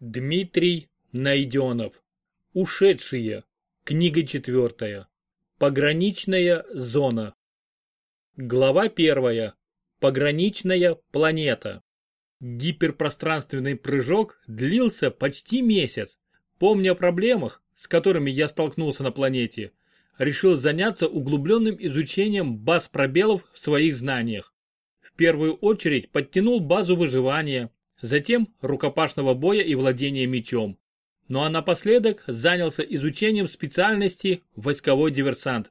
Дмитрий Найденов. Ушедшие. Книга четвертая. Пограничная зона. Глава первая. Пограничная планета. Гиперпространственный прыжок длился почти месяц. Помня о проблемах, с которыми я столкнулся на планете, решил заняться углубленным изучением баз пробелов в своих знаниях. В первую очередь подтянул базу выживания, затем рукопашного боя и владения мечом. Ну а напоследок занялся изучением специальности войсковой диверсант.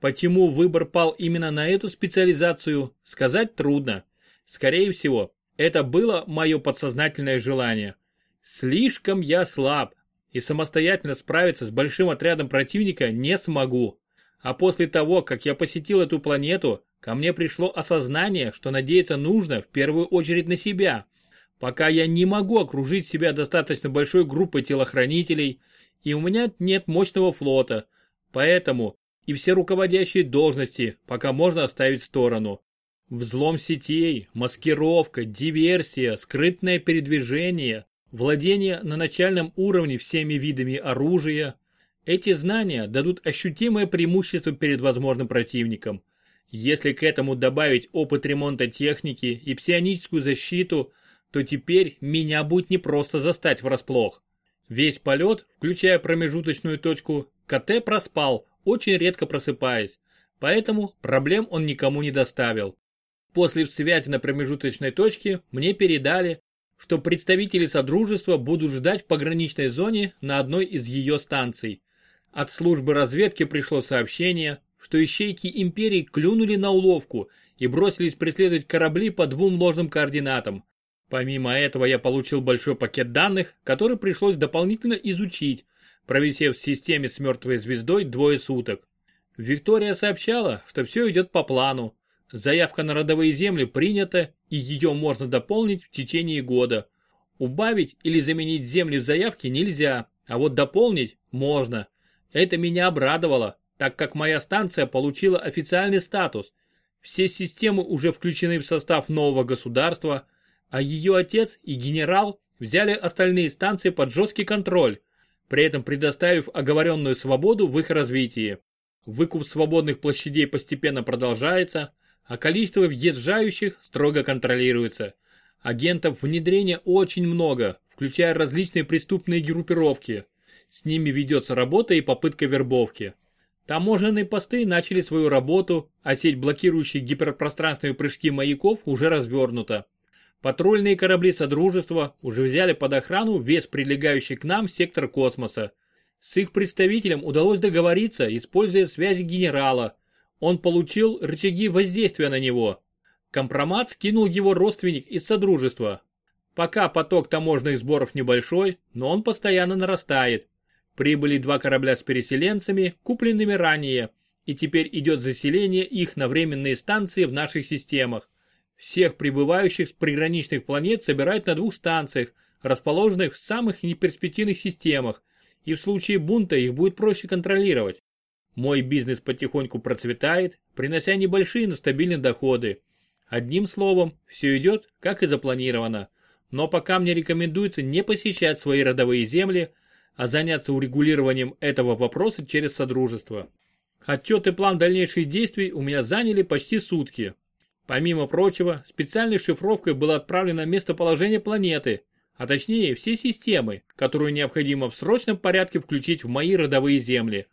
Почему выбор пал именно на эту специализацию, сказать трудно. Скорее всего, это было мое подсознательное желание. Слишком я слаб, и самостоятельно справиться с большим отрядом противника не смогу. А после того, как я посетил эту планету, ко мне пришло осознание, что надеяться нужно в первую очередь на себя – Пока я не могу окружить себя достаточно большой группой телохранителей, и у меня нет мощного флота, поэтому и все руководящие должности пока можно оставить в сторону. Взлом сетей, маскировка, диверсия, скрытное передвижение, владение на начальном уровне всеми видами оружия. Эти знания дадут ощутимое преимущество перед возможным противником. Если к этому добавить опыт ремонта техники и псионическую защиту, то теперь меня будет не просто застать врасплох. Весь полет, включая промежуточную точку, КТ проспал, очень редко просыпаясь, поэтому проблем он никому не доставил. После связи на промежуточной точке мне передали, что представители Содружества будут ждать в пограничной зоне на одной из ее станций. От службы разведки пришло сообщение, что ищейки Империи клюнули на уловку и бросились преследовать корабли по двум ложным координатам. Помимо этого я получил большой пакет данных, который пришлось дополнительно изучить, провисев в системе с мертвой звездой двое суток. Виктория сообщала, что все идет по плану. Заявка на родовые земли принята, и ее можно дополнить в течение года. Убавить или заменить земли в заявке нельзя, а вот дополнить можно. Это меня обрадовало, так как моя станция получила официальный статус. Все системы уже включены в состав нового государства – а ее отец и генерал взяли остальные станции под жесткий контроль, при этом предоставив оговоренную свободу в их развитии. Выкуп свободных площадей постепенно продолжается, а количество въезжающих строго контролируется. Агентов внедрения очень много, включая различные преступные группировки. С ними ведется работа и попытка вербовки. Таможенные посты начали свою работу, а сеть блокирующих гиперпространственные прыжки маяков уже развернута. Патрульные корабли Содружества уже взяли под охрану весь прилегающий к нам сектор космоса. С их представителем удалось договориться, используя связи генерала. Он получил рычаги воздействия на него. Компромат скинул его родственник из Содружества. Пока поток таможенных сборов небольшой, но он постоянно нарастает. Прибыли два корабля с переселенцами, купленными ранее, и теперь идет заселение их на временные станции в наших системах. Всех прибывающих с приграничных планет собирают на двух станциях, расположенных в самых неперспективных системах, и в случае бунта их будет проще контролировать. Мой бизнес потихоньку процветает, принося небольшие, но стабильные доходы. Одним словом, все идет, как и запланировано. Но пока мне рекомендуется не посещать свои родовые земли, а заняться урегулированием этого вопроса через Содружество. Отчет и план дальнейших действий у меня заняли почти сутки, Помимо прочего, специальной шифровкой было отправлено местоположение планеты, а точнее все системы, которую необходимо в срочном порядке включить в мои родовые земли.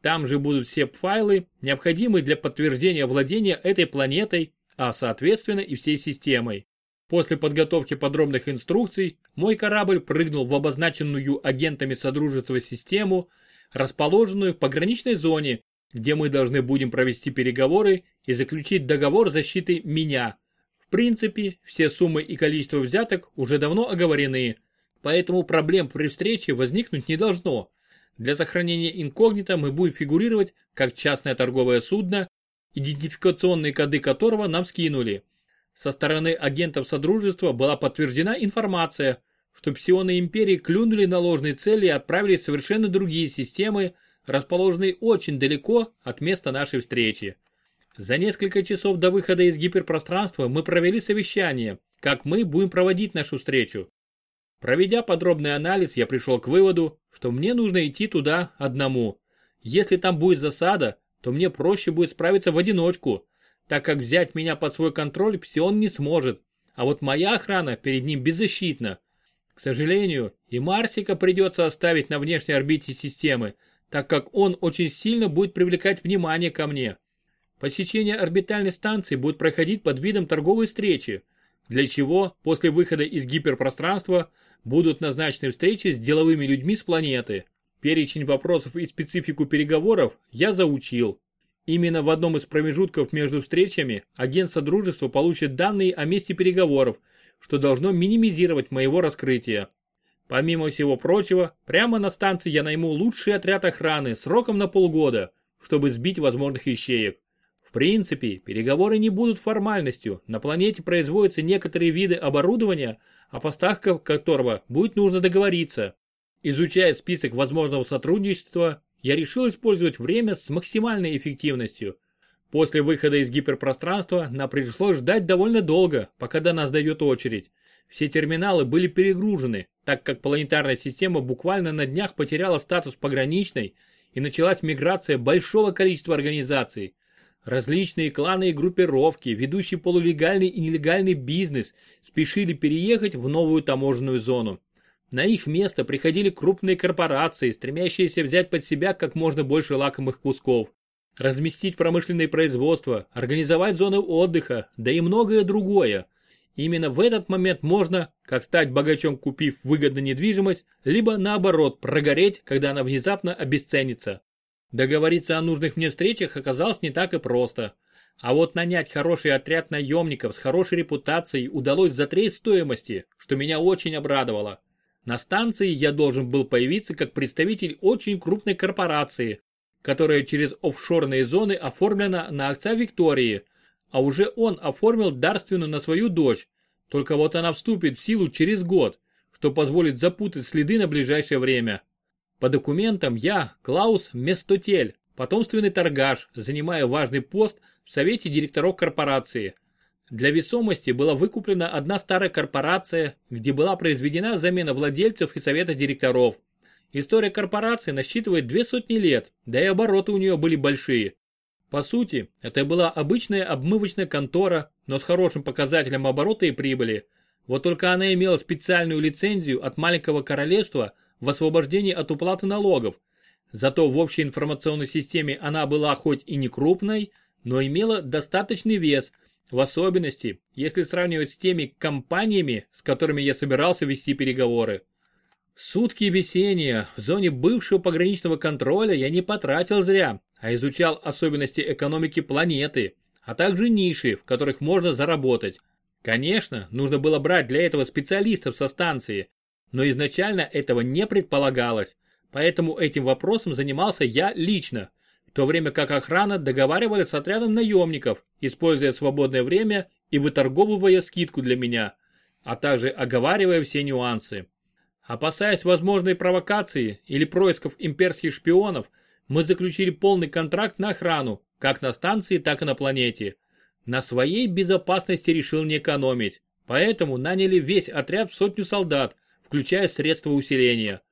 Там же будут все файлы, необходимые для подтверждения владения этой планетой, а соответственно и всей системой. После подготовки подробных инструкций, мой корабль прыгнул в обозначенную агентами Содружества систему, расположенную в пограничной зоне, где мы должны будем провести переговоры и заключить договор защиты меня. В принципе, все суммы и количество взяток уже давно оговорены, поэтому проблем при встрече возникнуть не должно. Для сохранения инкогнито мы будем фигурировать как частное торговое судно, идентификационные коды которого нам скинули. Со стороны агентов Содружества была подтверждена информация, что псионы Империи клюнули на ложные цели и отправили совершенно другие системы, расположенные очень далеко от места нашей встречи. За несколько часов до выхода из гиперпространства мы провели совещание, как мы будем проводить нашу встречу. Проведя подробный анализ, я пришел к выводу, что мне нужно идти туда одному. Если там будет засада, то мне проще будет справиться в одиночку, так как взять меня под свой контроль Псион не сможет, а вот моя охрана перед ним беззащитна. К сожалению, и Марсика придется оставить на внешней орбите системы, так как он очень сильно будет привлекать внимание ко мне. Посещение орбитальной станции будет проходить под видом торговой встречи, для чего после выхода из гиперпространства будут назначены встречи с деловыми людьми с планеты. Перечень вопросов и специфику переговоров я заучил. Именно в одном из промежутков между встречами агент Содружества получит данные о месте переговоров, что должно минимизировать моего раскрытия. Помимо всего прочего, прямо на станции я найму лучший отряд охраны сроком на полгода, чтобы сбить возможных ищеек. В принципе, переговоры не будут формальностью, на планете производятся некоторые виды оборудования, о поставках которого будет нужно договориться. Изучая список возможного сотрудничества, я решил использовать время с максимальной эффективностью. После выхода из гиперпространства нам пришлось ждать довольно долго, пока до нас дойдет очередь. Все терминалы были перегружены, так как планетарная система буквально на днях потеряла статус пограничной и началась миграция большого количества организаций. Различные кланы и группировки, ведущие полулегальный и нелегальный бизнес, спешили переехать в новую таможенную зону. На их место приходили крупные корпорации, стремящиеся взять под себя как можно больше лакомых кусков. Разместить промышленное производство, организовать зоны отдыха, да и многое другое. Именно в этот момент можно, как стать богачом, купив выгодную недвижимость, либо наоборот прогореть, когда она внезапно обесценится. Договориться о нужных мне встречах оказалось не так и просто. А вот нанять хороший отряд наемников с хорошей репутацией удалось за треть стоимости, что меня очень обрадовало. На станции я должен был появиться как представитель очень крупной корпорации, которая через офшорные зоны оформлена на отца Виктории, а уже он оформил дарственную на свою дочь, только вот она вступит в силу через год, что позволит запутать следы на ближайшее время. По документам я, Клаус Местотель, потомственный торгаш, занимая важный пост в совете директоров корпорации. Для весомости была выкуплена одна старая корпорация, где была произведена замена владельцев и совета директоров. История корпорации насчитывает две сотни лет, да и обороты у нее были большие. По сути, это была обычная обмывочная контора, но с хорошим показателем оборота и прибыли. Вот только она имела специальную лицензию от маленького королевства в освобождении от уплаты налогов. Зато в общей информационной системе она была хоть и не крупной, но имела достаточный вес, в особенности, если сравнивать с теми компаниями, с которыми я собирался вести переговоры. Сутки весеннего в зоне бывшего пограничного контроля я не потратил зря, а изучал особенности экономики планеты, а также ниши, в которых можно заработать. Конечно, нужно было брать для этого специалистов со станции, но изначально этого не предполагалось, поэтому этим вопросом занимался я лично – в то время как охрана договаривалась с отрядом наемников, используя свободное время и выторговывая скидку для меня, а также оговаривая все нюансы. Опасаясь возможной провокации или происков имперских шпионов, мы заключили полный контракт на охрану, как на станции, так и на планете. На своей безопасности решил не экономить, поэтому наняли весь отряд в сотню солдат, включая средства усиления.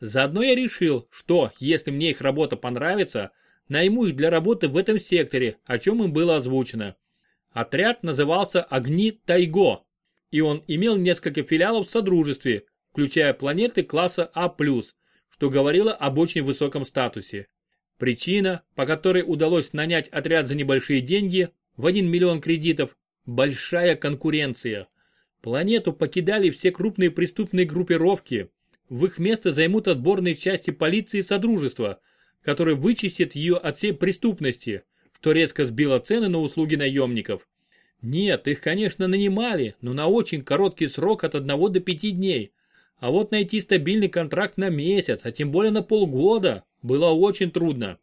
Заодно я решил, что, если мне их работа понравится, найму их для работы в этом секторе, о чем им было озвучено. Отряд назывался «Огни Тайго», и он имел несколько филиалов в Содружестве, включая планеты класса А+, что говорило об очень высоком статусе. Причина, по которой удалось нанять отряд за небольшие деньги, в 1 миллион кредитов, большая конкуренция. Планету покидали все крупные преступные группировки. В их место займут отборные части полиции Содружества – который вычистит ее от всей преступности, что резко сбило цены на услуги наемников. Нет, их, конечно, нанимали, но на очень короткий срок от 1 до 5 дней. А вот найти стабильный контракт на месяц, а тем более на полгода, было очень трудно.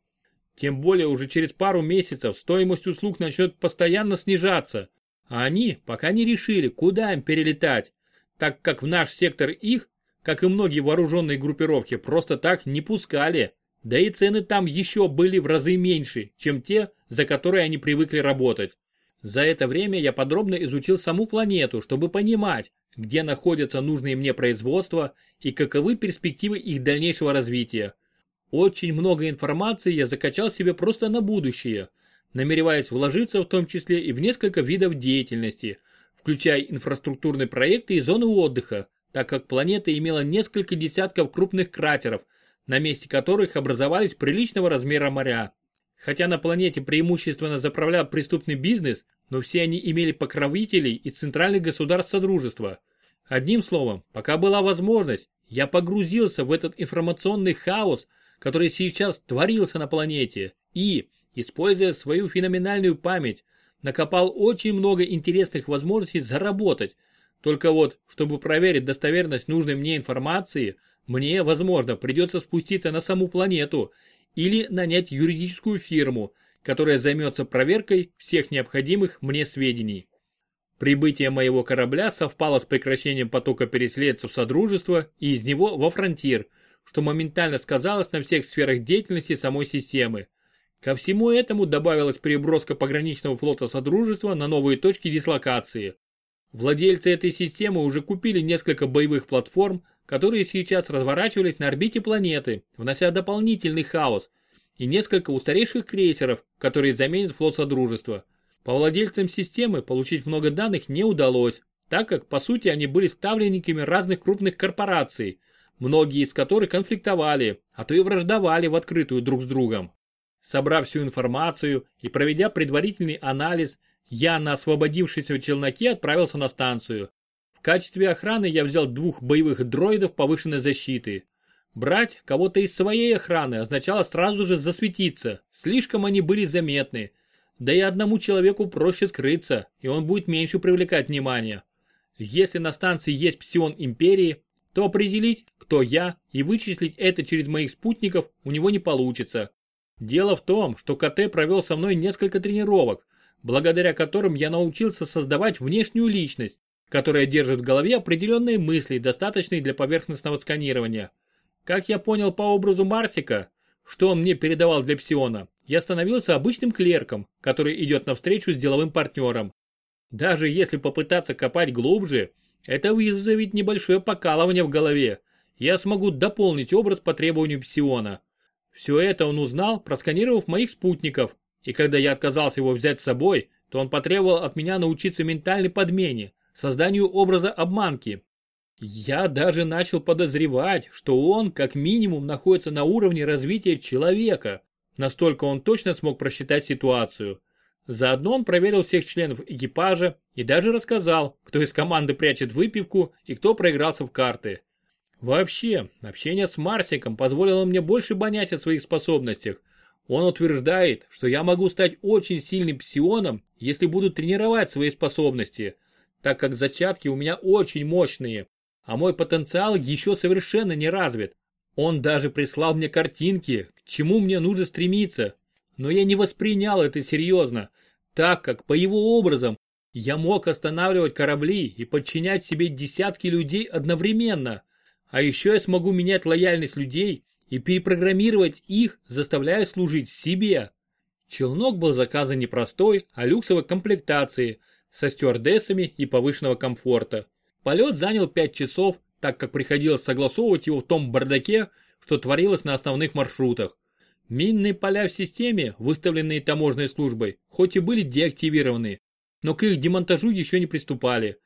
Тем более уже через пару месяцев стоимость услуг начнет постоянно снижаться, они пока не решили, куда им перелетать, так как в наш сектор их, как и многие вооруженные группировки, просто так не пускали. Да и цены там еще были в разы меньше, чем те, за которые они привыкли работать. За это время я подробно изучил саму планету, чтобы понимать, где находятся нужные мне производства и каковы перспективы их дальнейшего развития. Очень много информации я закачал себе просто на будущее, намереваясь вложиться в том числе и в несколько видов деятельности, включая инфраструктурные проекты и зоны отдыха, так как планета имела несколько десятков крупных кратеров, на месте которых образовались приличного размера моря. Хотя на планете преимущественно заправлял преступный бизнес, но все они имели покровителей и центральных государств Содружества. Одним словом, пока была возможность, я погрузился в этот информационный хаос, который сейчас творился на планете и, используя свою феноменальную память, накопал очень много интересных возможностей заработать. Только вот, чтобы проверить достоверность нужной мне информации, мне, возможно, придется спуститься на саму планету или нанять юридическую фирму, которая займется проверкой всех необходимых мне сведений. Прибытие моего корабля совпало с прекращением потока переселенцев Содружества и из него во фронтир, что моментально сказалось на всех сферах деятельности самой системы. Ко всему этому добавилась переброска пограничного флота Содружества на новые точки дислокации. Владельцы этой системы уже купили несколько боевых платформ, которые сейчас разворачивались на орбите планеты, внося дополнительный хаос, и несколько устаревших крейсеров, которые заменят флот Содружества. По владельцам системы получить много данных не удалось, так как по сути они были ставленниками разных крупных корпораций, многие из которых конфликтовали, а то и враждовали в открытую друг с другом. Собрав всю информацию и проведя предварительный анализ, я на освободившемся челноке отправился на станцию. В качестве охраны я взял двух боевых дроидов повышенной защиты. Брать кого-то из своей охраны означало сразу же засветиться, слишком они были заметны. Да и одному человеку проще скрыться, и он будет меньше привлекать внимание. Если на станции есть псион Империи, то определить, кто я, и вычислить это через моих спутников у него не получится. Дело в том, что КТ провел со мной несколько тренировок, благодаря которым я научился создавать внешнюю личность, которая держит в голове определенные мысли, достаточные для поверхностного сканирования. Как я понял по образу Марсика, что он мне передавал для Псиона, я становился обычным клерком, который идет навстречу с деловым партнером. Даже если попытаться копать глубже, это вызовет небольшое покалывание в голове. Я смогу дополнить образ по требованию Псиона. Все это он узнал, просканировав моих спутников, и когда я отказался его взять с собой, то он потребовал от меня научиться ментальной подмене, созданию образа обманки. Я даже начал подозревать, что он как минимум находится на уровне развития человека. Настолько он точно смог просчитать ситуацию. Заодно он проверил всех членов экипажа и даже рассказал, кто из команды прячет выпивку и кто проигрался в карты. Вообще, общение с Марсиком позволило мне больше понять о своих способностях. Он утверждает, что я могу стать очень сильным псионом, если буду тренировать свои способности – так как зачатки у меня очень мощные, а мой потенциал еще совершенно не развит. Он даже прислал мне картинки, к чему мне нужно стремиться, но я не воспринял это серьезно, так как по его образом я мог останавливать корабли и подчинять себе десятки людей одновременно. А еще я смогу менять лояльность людей и перепрограммировать их, заставляя служить себе. Челнок был заказан не простой, а люксовой комплектации – со стюардессами и повышенного комфорта. Полет занял 5 часов, так как приходилось согласовывать его в том бардаке, что творилось на основных маршрутах. Минные поля в системе, выставленные таможенной службой, хоть и были деактивированы, но к их демонтажу еще не приступали.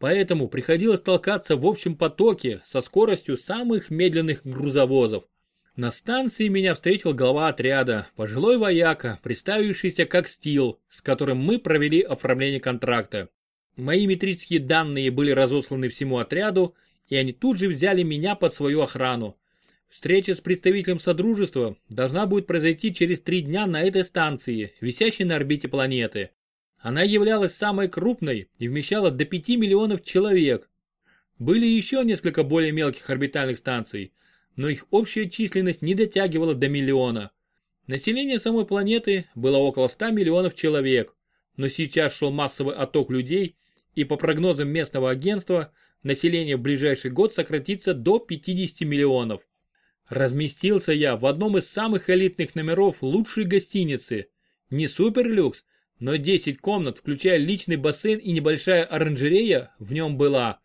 Поэтому приходилось толкаться в общем потоке со скоростью самых медленных грузовозов. На станции меня встретил глава отряда, пожилой вояка, представившийся как Стил, с которым мы провели оформление контракта. Мои метрические данные были разосланы всему отряду, и они тут же взяли меня под свою охрану. Встреча с представителем Содружества должна будет произойти через три дня на этой станции, висящей на орбите планеты. Она являлась самой крупной и вмещала до 5 миллионов человек. Были еще несколько более мелких орбитальных станций, но их общая численность не дотягивала до миллиона. Население самой планеты было около 100 миллионов человек, но сейчас шел массовый отток людей, и по прогнозам местного агентства, население в ближайший год сократится до 50 миллионов. Разместился я в одном из самых элитных номеров лучшей гостиницы. Не суперлюкс, но 10 комнат, включая личный бассейн и небольшая оранжерея, в нем была.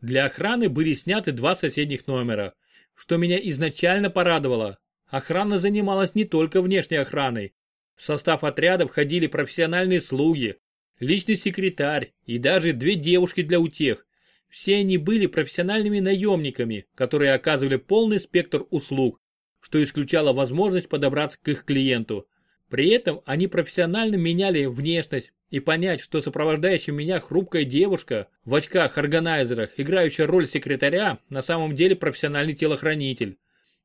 Для охраны были сняты два соседних номера, что меня изначально порадовало. Охрана занималась не только внешней охраной. В состав отряда входили профессиональные слуги, личный секретарь и даже две девушки для утех. Все они были профессиональными наемниками, которые оказывали полный спектр услуг, что исключало возможность подобраться к их клиенту. При этом они профессионально меняли внешность и понять, что сопровождающая меня хрупкая девушка в очках-органайзерах, играющая роль секретаря, на самом деле профессиональный телохранитель.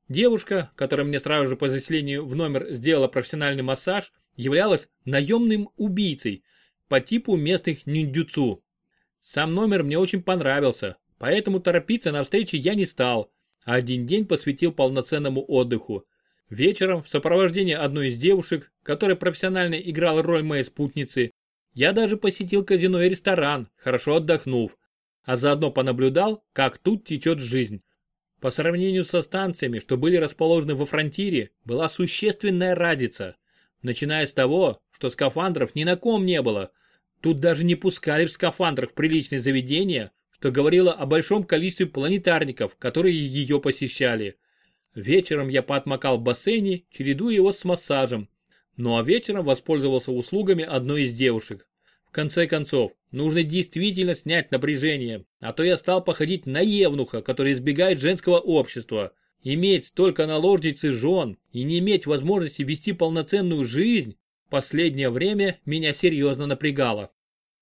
Девушка, которая мне сразу же по заселению в номер сделала профессиональный массаж, являлась наемным убийцей по типу местных ниндзюцу. Сам номер мне очень понравился, поэтому торопиться на встрече я не стал, а один день посвятил полноценному отдыху. Вечером, в сопровождении одной из девушек, которая профессионально играла роль моей спутницы, я даже посетил казино и ресторан, хорошо отдохнув, а заодно понаблюдал, как тут течет жизнь. По сравнению со станциями, что были расположены во фронтире, была существенная разница. Начиная с того, что скафандров ни на ком не было. Тут даже не пускали в скафандрах приличные заведения, что говорило о большом количестве планетарников, которые ее посещали. Вечером я поотмокал в бассейне, чередуя его с массажем. Ну а вечером воспользовался услугами одной из девушек. В конце концов, нужно действительно снять напряжение, а то я стал походить на евнуха, который избегает женского общества. Иметь столько наложниц и жен и не иметь возможности вести полноценную жизнь, последнее время меня серьезно напрягало.